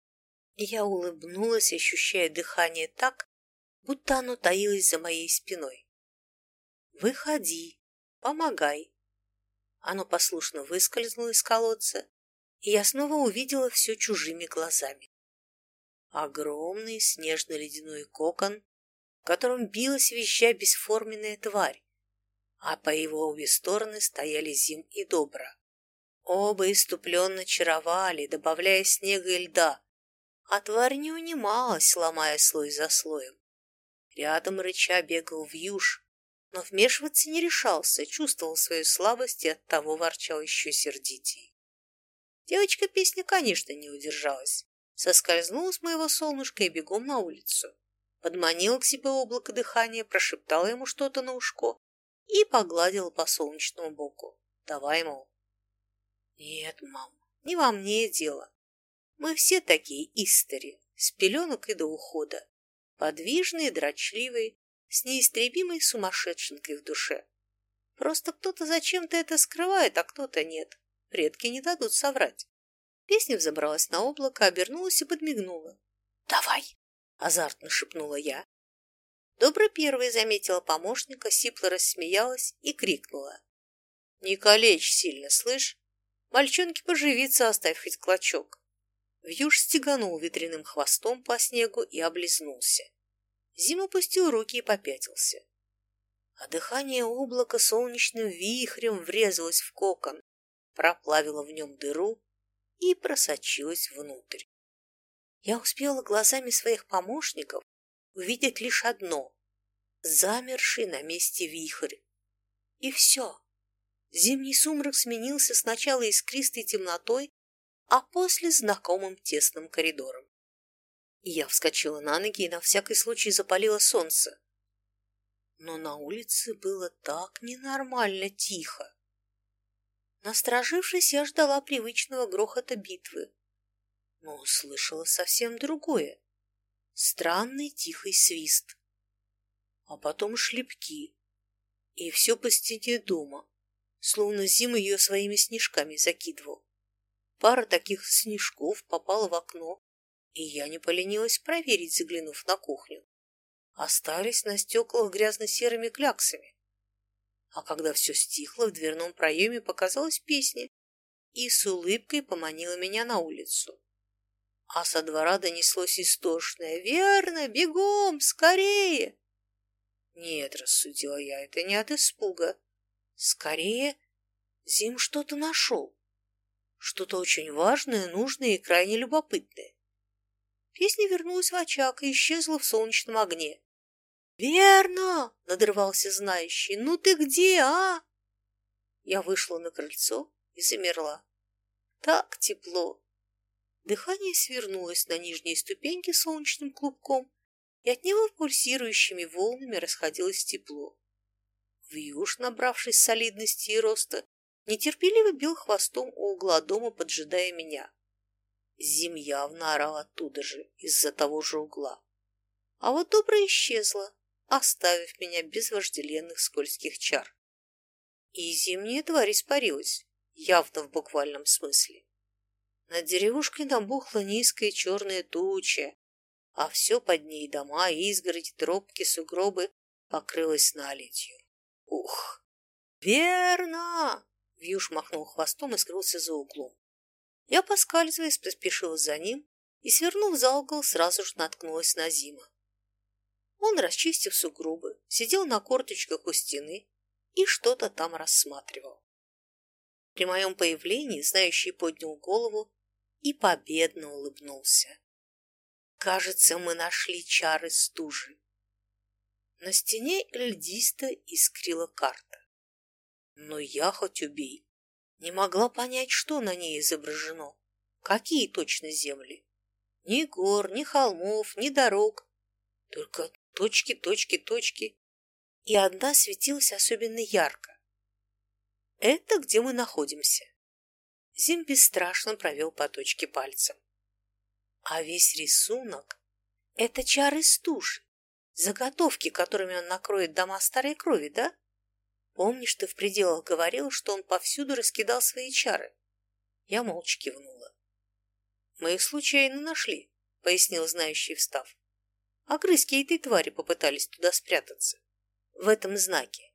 я улыбнулась, ощущая дыхание так, будто оно таилось за моей спиной. «Выходи, помогай». Оно послушно выскользнуло из колодца, и я снова увидела все чужими глазами. Огромный снежно-ледяной кокон, в котором билась веща бесформенная тварь, а по его обе стороны стояли Зим и Добра. Оба иступленно чаровали, добавляя снега и льда, а тварь не унималась, ломая слой за слоем. Рядом рыча бегал вьюж, но вмешиваться не решался, чувствовал свою слабость и оттого ворчал еще сердитей. Девочка песни, конечно, не удержалась. Соскользнула с моего солнышка и бегом на улицу. Подманила к себе облако дыхания, прошептала ему что-то на ушко и погладила по солнечному боку. Давай, мол. Нет, мам, не во мне дело. Мы все такие истори, с пеленок и до ухода подвижный и дрочливый, с неистребимой сумасшедшенкой в душе. Просто кто-то зачем-то это скрывает, а кто-то нет. Предки не дадут соврать. Песня взобралась на облако, обернулась и подмигнула. «Давай!» — азартно шепнула я. Добро первой заметила помощника, сипло рассмеялась и крикнула. «Не калечь сильно, слышь? Мальчонке поживиться оставь хоть клочок». Вьюж стеганул ветряным хвостом по снегу и облизнулся. Зим опустил руки и попятился. А дыхание облака солнечным вихрем врезалось в кокон, проплавило в нем дыру и просочилось внутрь. Я успела глазами своих помощников увидеть лишь одно — замерший на месте вихрь. И все. Зимний сумрак сменился сначала искристой темнотой, а после знакомым тесным коридором. Я вскочила на ноги и на всякий случай запалила солнце. Но на улице было так ненормально тихо. Насторожившись, я ждала привычного грохота битвы, но услышала совсем другое. Странный тихий свист. А потом шлепки. И все по стене дома, словно Зим ее своими снежками закидывал. Пара таких снежков попала в окно, и я не поленилась проверить, заглянув на кухню. Остались на стеклах грязно-серыми кляксами. А когда все стихло, в дверном проеме показалась песня и с улыбкой поманила меня на улицу. А со двора донеслось истошное «Верно! Бегом! Скорее!» «Нет», — рассудила я, — «это не от испуга. Скорее, Зим что-то нашел. Что-то очень важное, нужное и крайне любопытное. Песня вернулась в очаг и исчезла в солнечном огне. «Верно!» — надрывался знающий. «Ну ты где, а?» Я вышла на крыльцо и замерла. Так тепло. Дыхание свернулось на нижней ступеньке солнечным клубком, и от него пульсирующими волнами расходилось тепло. Вьюж, набравшись солидности и роста, нетерпеливо бил хвостом у угла дома, поджидая меня. Зим явно орал оттуда же, из-за того же угла. А вот добрая исчезла, оставив меня без вожделенных скользких чар. И зимняя тварь испарилась, явно в буквальном смысле. Над деревушкой набухла низкая черная туча, а все под ней дома, изгороди, тропки, сугробы покрылось наледью. Ух! Верно! Вьюш махнул хвостом и скрылся за углом. Я, поскальзываясь, поспешила за ним и, свернув за угол, сразу же наткнулась на Зима. Он, расчистив сугробы, сидел на корточках у стены и что-то там рассматривал. При моем появлении знающий поднял голову и победно улыбнулся. Кажется, мы нашли чары стужи. На стене льдисто искрила карта. Но я хоть убей. Не могла понять, что на ней изображено. Какие точно земли. Ни гор, ни холмов, ни дорог. Только точки, точки, точки. И одна светилась особенно ярко. Это где мы находимся. Зим бесстрашно провел по точке пальцем. А весь рисунок — это чары стужи, заготовки, которыми он накроет дома старой крови, да? Помнишь, ты в пределах говорил, что он повсюду раскидал свои чары? Я молча кивнула. Мы их случайно нашли, пояснил знающий, встав. Огрызки этой твари попытались туда спрятаться. В этом знаке.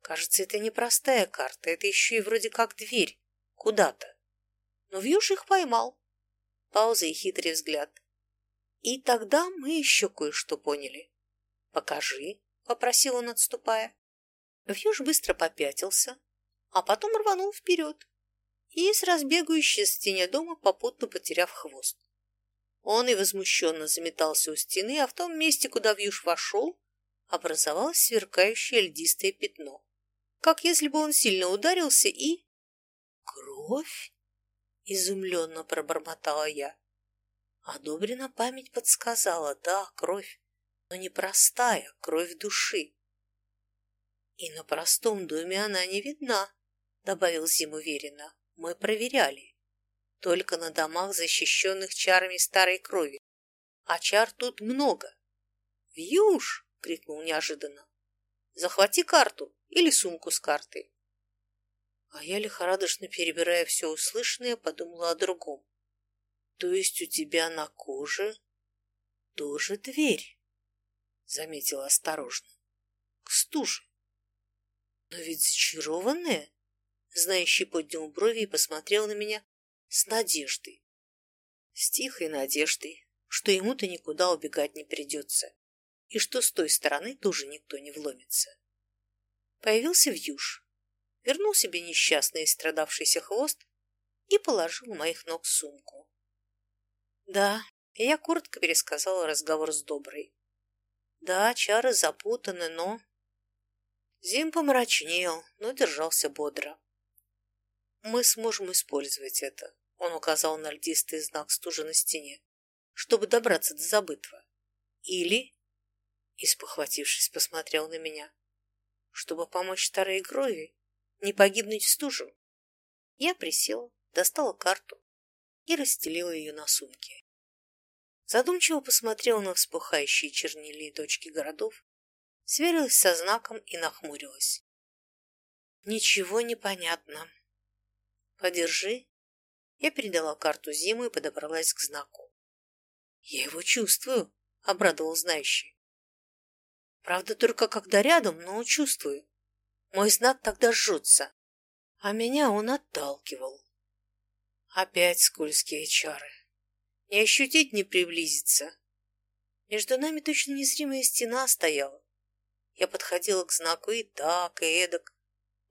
Кажется, это не простая карта, это еще и вроде как дверь. Куда-то. Но Вьюш их поймал. Пауза и хитрый взгляд. И тогда мы еще кое-что поняли. «Покажи», — попросил он, отступая. Вьюж быстро попятился, а потом рванул вперед и с разбегу исчез в стене дома, попутно потеряв хвост. Он и возмущенно заметался у стены, а в том месте, куда Вьюж вошел, образовалось сверкающее льдистое пятно, как если бы он сильно ударился и... «Кровь?» — изумленно пробормотала я. Одобрена память подсказала, да, кровь, но не простая, кровь души. И на простом доме она не видна, добавил Зим уверенно. Мы проверяли. Только на домах, защищенных чарами старой крови. А чар тут много. «Вьюж!» — крикнул неожиданно. «Захвати карту или сумку с картой». А я, лихорадочно перебирая все услышанное, подумала о другом. «То есть у тебя на коже тоже дверь?» Заметила осторожно. «К стуже». Но ведь зачарованная? Знающий поднял брови и посмотрел на меня с надеждой. С тихой надеждой, что ему-то никуда убегать не придется, и что с той стороны тоже никто не вломится. Появился вьюж, вернул себе несчастный и страдавшийся хвост и положил у моих ног сумку. Да, я коротко пересказала разговор с Доброй. Да, чары запутаны, но... Зим помрачнел, но держался бодро. «Мы сможем использовать это», — он указал на льдистый знак стужи на стене, «чтобы добраться до забытого. Или...» — испохватившись, посмотрел на меня. «Чтобы помочь старой крови не погибнуть в стужу». Я присела, достала карту и расстелила ее на сумке. Задумчиво посмотрела на вспухающие чернильные точки городов сверилась со знаком и нахмурилась. Ничего не понятно. Подержи. Я передала карту Зиму и подобралась к знаку. Я его чувствую, обрадовал знающий. Правда, только когда рядом, но чувствую. Мой знак тогда жжется, а меня он отталкивал. Опять скользкие чары. Не ощутить, не приблизиться. Между нами точно незримая стена стояла. Я подходила к знаку и так, и эдак,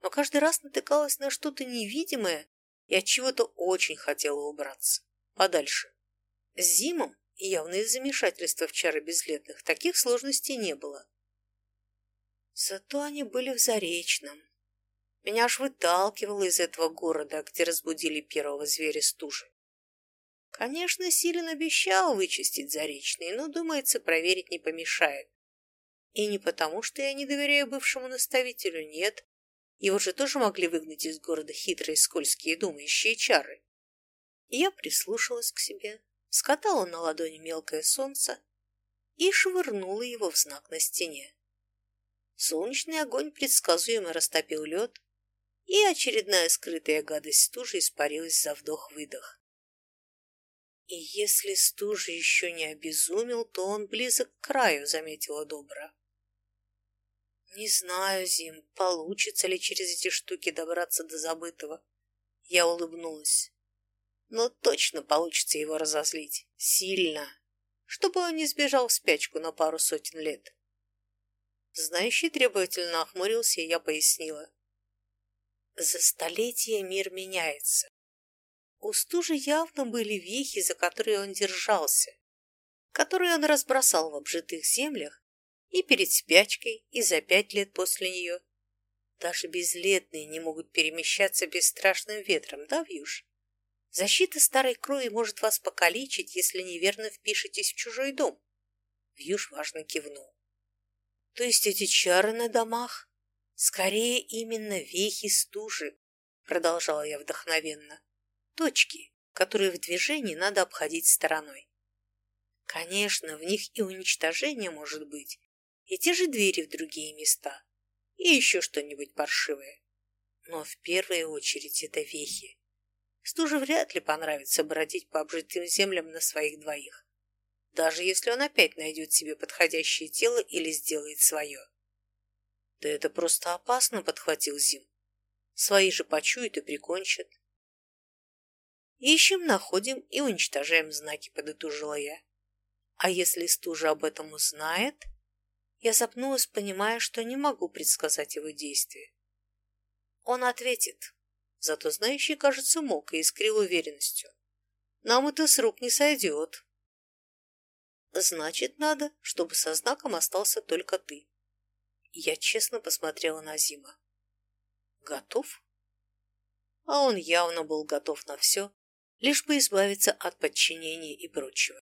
но каждый раз натыкалась на что-то невидимое от чего-то очень хотела убраться. Подальше. С Зимом, явно из замешательства в чары безлетных, таких сложностей не было. Зато они были в Заречном. Меня аж выталкивало из этого города, где разбудили первого зверя стужи. Конечно, Силин обещал вычистить Заречный, но, думается, проверить не помешает. И не потому, что я не доверяю бывшему наставителю, нет. Его же тоже могли выгнать из города хитрые, скользкие, думающие чары. Я прислушалась к себе, скатала на ладони мелкое солнце и швырнула его в знак на стене. Солнечный огонь предсказуемо растопил лед, и очередная скрытая гадость стужи испарилась за вдох-выдох. И если стужа еще не обезумел, то он близок к краю, заметила Добра. Не знаю, Зим, получится ли через эти штуки добраться до забытого. Я улыбнулась. Но точно получится его разозлить. Сильно. Чтобы он не сбежал в спячку на пару сотен лет. Знающий требовательно охмурился, и я пояснила. За столетия мир меняется. У стужи явно были вехи, за которые он держался, которые он разбросал в обжитых землях и перед спячкой, и за пять лет после нее. Даже безлетные не могут перемещаться бесстрашным ветром, да, Вьюж? Защита старой крови может вас покалечить, если неверно впишетесь в чужой дом. Вьюж важно кивнул. То есть эти чары на домах? Скорее именно вехи стужи, продолжала я вдохновенно. Точки, которые в движении надо обходить стороной. Конечно, в них и уничтожение может быть, и те же двери в другие места, и еще что-нибудь паршивое. Но в первую очередь это вехи. Стуже вряд ли понравится бродить по обжитым землям на своих двоих, даже если он опять найдет себе подходящее тело или сделает свое. Да это просто опасно, подхватил Зим. Свои же почуют и прикончат. Ищем, находим и уничтожаем знаки, подытожила я. А если стужа об этом узнает, я запнулась, понимая, что не могу предсказать его действия. Он ответит, зато знающий, кажется, мог и искрил уверенностью. Нам это с рук не сойдет. Значит, надо, чтобы со знаком остался только ты. Я честно посмотрела на Зима. Готов? А он явно был готов на все, лишь бы избавиться от подчинения и прочего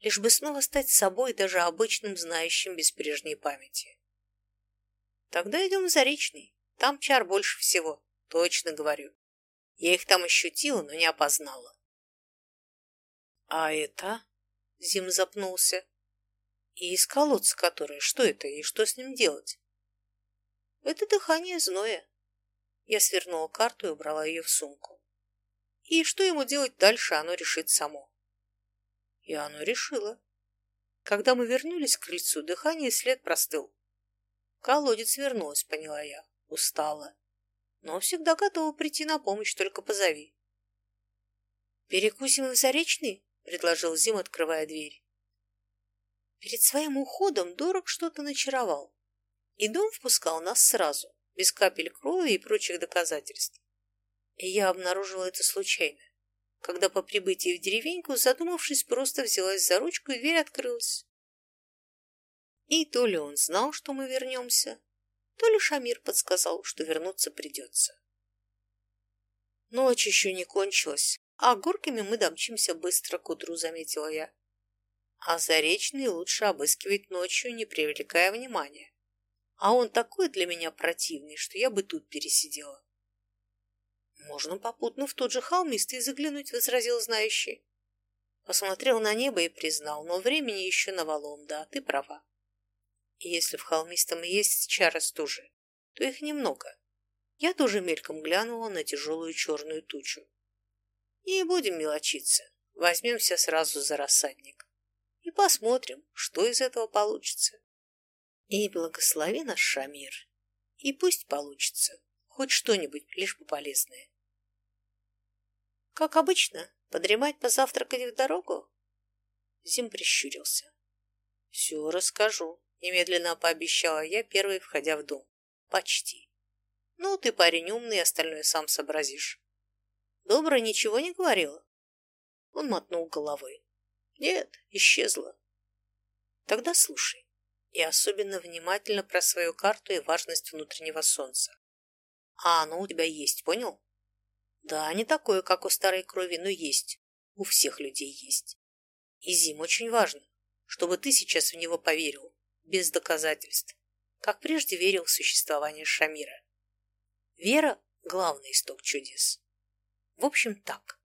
лишь бы снова стать собой, даже обычным знающим без прежней памяти. Тогда идем в Заречный, там чар больше всего, точно говорю. Я их там ощутила, но не опознала. А это? Зим запнулся. И из колодца которое, что это и что с ним делать? Это дыхание зноя. Я свернула карту и убрала ее в сумку. И что ему делать дальше, оно решит само. И оно решило. Когда мы вернулись к крыльцу, дыхание след простыл. Колодец вернулась, поняла я. Устала. Но всегда готова прийти на помощь, только позови. «Перекусим в Заречный?» — предложил Зим, открывая дверь. Перед своим уходом Дорог что-то начаровал, и дом впускал нас сразу, без капель крови и прочих доказательств. И я обнаружила это случайно когда по прибытии в деревеньку, задумавшись, просто взялась за ручку, и дверь открылась. И то ли он знал, что мы вернемся, то ли Шамир подсказал, что вернуться придется. Ночь еще не кончилась, а горками мы домчимся быстро к утру, заметила я. А Заречный лучше обыскивать ночью, не привлекая внимания. А он такой для меня противный, что я бы тут пересидела. «Можно попутно в тот же холмистый заглянуть», — возразил знающий. Посмотрел на небо и признал, но времени еще навалом, да, ты права. И если в холмистом есть чары стужи, то их немного. Я тоже мельком глянула на тяжелую черную тучу. И будем мелочиться, возьмемся сразу за рассадник. И посмотрим, что из этого получится. И благослови наш Шамир. И пусть получится хоть что-нибудь, лишь бы полезное. Как обычно, подремать, позавтракать в дорогу? Зим прищурился. Все расскажу, немедленно пообещала я, первой входя в дом. Почти. Ну, ты парень умный, остальное сам сообразишь. Добрая ничего не говорила? Он мотнул головой. Нет, исчезла. Тогда слушай. И особенно внимательно про свою карту и важность внутреннего солнца. А оно у тебя есть, понял? Да, не такое, как у старой крови, но есть. У всех людей есть. И Зим очень важно, чтобы ты сейчас в него поверил, без доказательств, как прежде верил в существование Шамира. Вера – главный исток чудес. В общем, так.